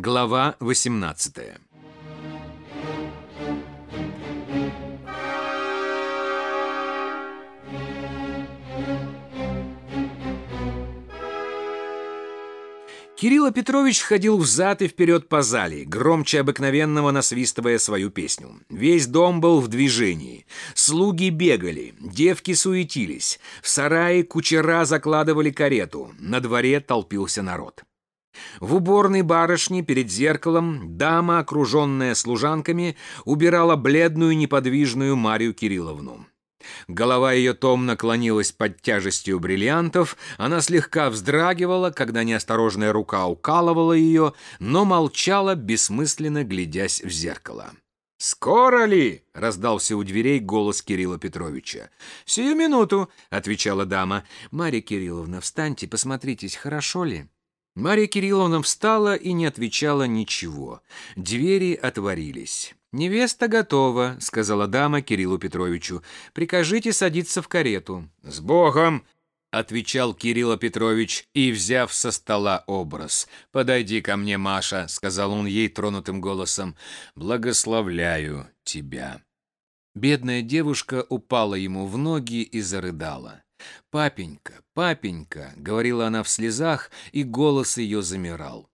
Глава 18 Кирилл Петрович ходил взад и вперед по зале, громче обыкновенного насвистывая свою песню. Весь дом был в движении. Слуги бегали, девки суетились. В сарае кучера закладывали карету. На дворе толпился народ. В уборной барышни перед зеркалом дама, окруженная служанками, убирала бледную неподвижную Марию Кирилловну. Голова ее томно клонилась под тяжестью бриллиантов, она слегка вздрагивала, когда неосторожная рука укалывала ее, но молчала, бессмысленно глядясь в зеркало. «Скоро ли?» — раздался у дверей голос Кирилла Петровича. «Сию минуту», — отвечала дама. «Марья Кирилловна, встаньте, посмотритесь, хорошо ли?» Марья Кирилловна встала и не отвечала ничего. Двери отворились. «Невеста готова», — сказала дама Кириллу Петровичу. «Прикажите садиться в карету». «С Богом!» — отвечал Кирилл Петрович и, взяв со стола образ. «Подойди ко мне, Маша», — сказал он ей тронутым голосом. «Благословляю тебя». Бедная девушка упала ему в ноги и зарыдала. «Папенька, папенька!» — говорила она в слезах, и голос ее замирал.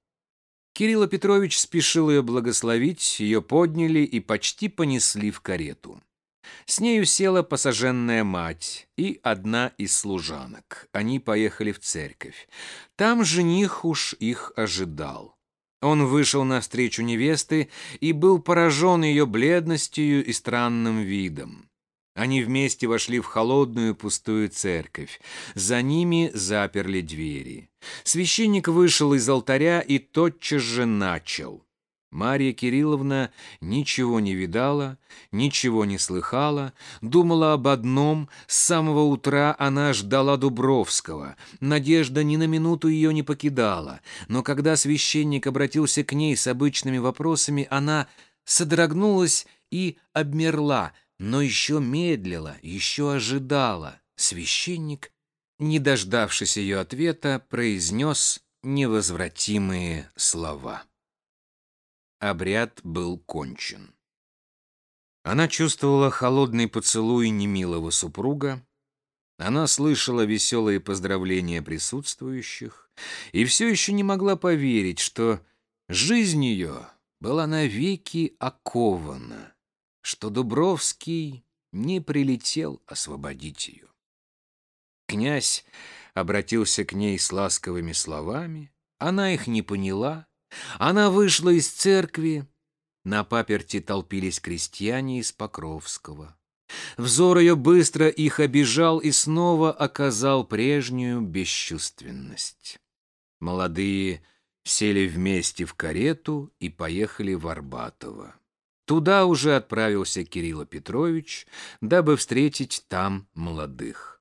Кирилл Петрович спешил ее благословить, ее подняли и почти понесли в карету. С нею села посаженная мать и одна из служанок. Они поехали в церковь. Там жених уж их ожидал. Он вышел навстречу невесты и был поражен ее бледностью и странным видом. Они вместе вошли в холодную пустую церковь. За ними заперли двери. Священник вышел из алтаря и тотчас же начал. Марья Кирилловна ничего не видала, ничего не слыхала, думала об одном, с самого утра она ждала Дубровского. Надежда ни на минуту ее не покидала, но когда священник обратился к ней с обычными вопросами, она содрогнулась и обмерла – но еще медлила, еще ожидала. Священник, не дождавшись ее ответа, произнес невозвратимые слова. Обряд был кончен. Она чувствовала холодный поцелуй немилого супруга, она слышала веселые поздравления присутствующих и все еще не могла поверить, что жизнь ее была навеки окована что Дубровский не прилетел освободить ее. Князь обратился к ней с ласковыми словами, она их не поняла, она вышла из церкви, на паперти толпились крестьяне из Покровского. Взор ее быстро их обижал и снова оказал прежнюю бесчувственность. Молодые сели вместе в карету и поехали в Арбатово. Туда уже отправился Кирилл Петрович, дабы встретить там молодых.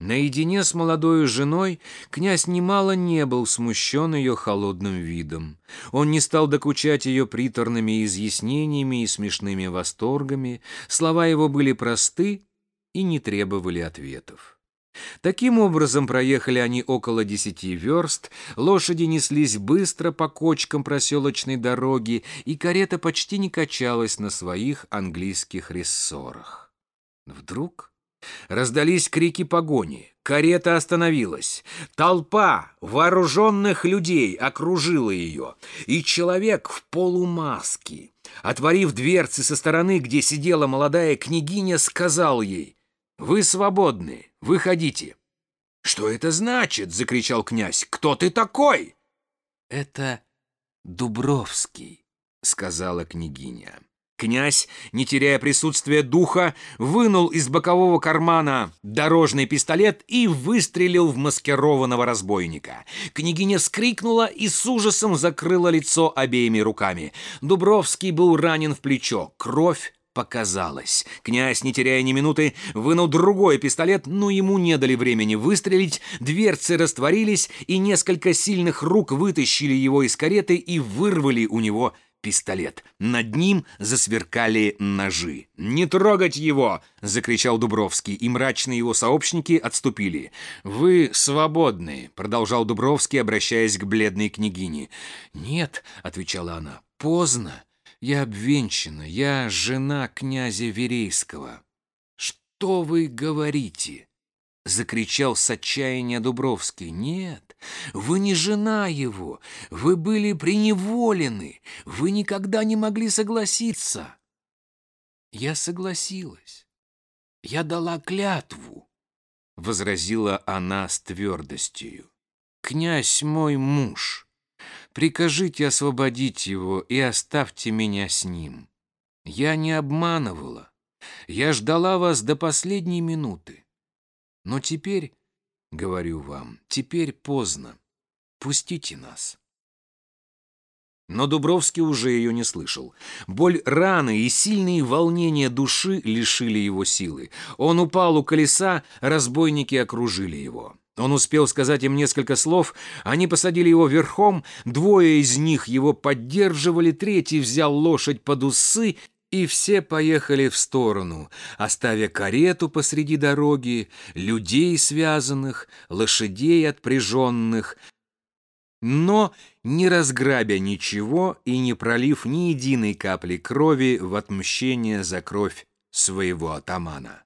Наедине с молодой женой князь немало не был смущен ее холодным видом. Он не стал докучать ее приторными изъяснениями и смешными восторгами, слова его были просты и не требовали ответов. Таким образом проехали они около десяти верст, лошади неслись быстро по кочкам проселочной дороги, и карета почти не качалась на своих английских рессорах. Вдруг раздались крики погони. Карета остановилась. Толпа вооруженных людей окружила ее, и человек в полумаске, отворив дверцы со стороны, где сидела молодая княгиня, сказал ей — вы свободны, выходите. Что это значит? закричал князь. Кто ты такой? Это Дубровский, сказала княгиня. Князь, не теряя присутствия духа, вынул из бокового кармана дорожный пистолет и выстрелил в маскированного разбойника. Княгиня вскрикнула и с ужасом закрыла лицо обеими руками. Дубровский был ранен в плечо. Кровь показалось. Князь, не теряя ни минуты, вынул другой пистолет, но ему не дали времени выстрелить, дверцы растворились, и несколько сильных рук вытащили его из кареты и вырвали у него пистолет. Над ним засверкали ножи. «Не трогать его!» — закричал Дубровский, и мрачные его сообщники отступили. «Вы свободны!» — продолжал Дубровский, обращаясь к бледной княгине. «Нет!» — отвечала она. «Поздно! Я обвенчана, я жена князя Верейского». «Что вы говорите?» — закричал с отчаяния Дубровский. «Нет, вы не жена его, вы были преневолены, вы никогда не могли согласиться». «Я согласилась, я дала клятву», — возразила она с твердостью. «Князь мой муж, прикажите освободить его и оставьте меня с ним. Я не обманывала, я ждала вас до последней минуты. Но теперь, говорю вам, теперь поздно. Пустите нас. Но Дубровский уже ее не слышал. Боль раны и сильные волнения души лишили его силы. Он упал у колеса, разбойники окружили его. Он успел сказать им несколько слов, они посадили его верхом, двое из них его поддерживали, третий взял лошадь под усы и все поехали в сторону, оставя карету посреди дороги, людей связанных, лошадей отпряженных, но не разграбя ничего и не пролив ни единой капли крови в отмщение за кровь своего атамана.